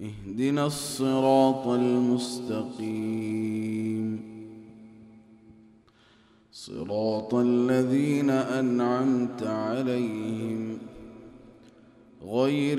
اهدنا الصراط المستقيم. صراط الذين أنعمت عليهم غير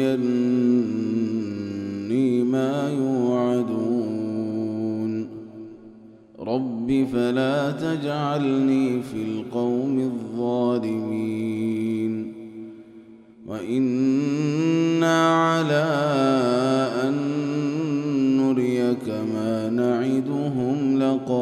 إما تريني ما يوعدون رب فلا تجعلني في القوم الظالمين وإنا على أن نريك ما نعدهم لقادرون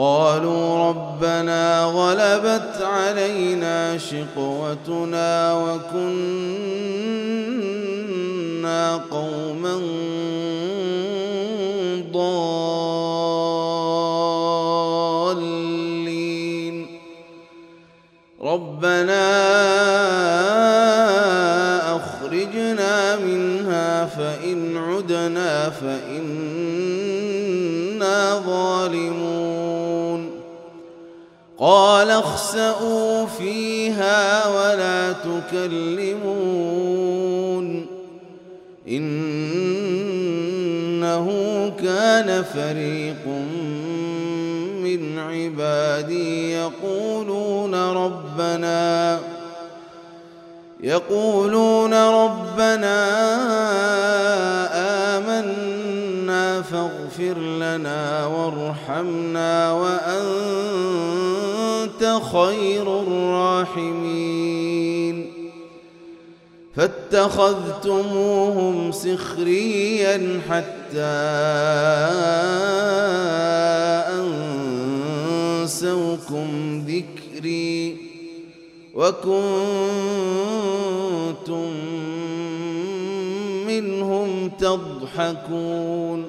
قالوا ربنا غلبت علينا شقوتنا وكنا قوما ضالين. ربنا أخرجنا منها فإن عدنا فإنا قال اخسئوا فيها ولا تكلمون إنه كان فريق من عبادي يقولون ربنا يقولون ربنا آمنا فاغفر لنا وارحمنا وأنت خير الراحمين. فاتخذتموهم سخريا حتى أنسوكم ذكري وكنتم منهم تضحكون.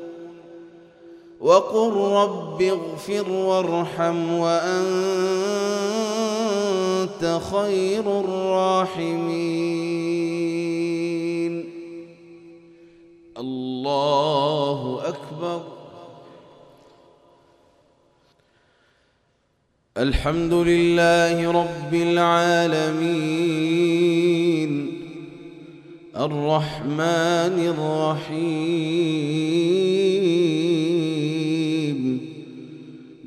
وقل رب اغفر وارحم وأنت خير الراحمين. الله أكبر. الحمد لله رب العالمين. الرحمن الرحيم.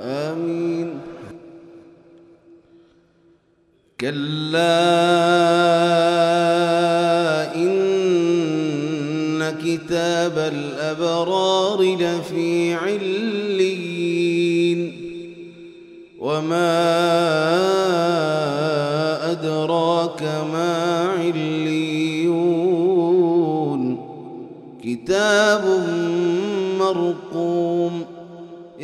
آمين. كلا إن كتاب الأبرار لفي علين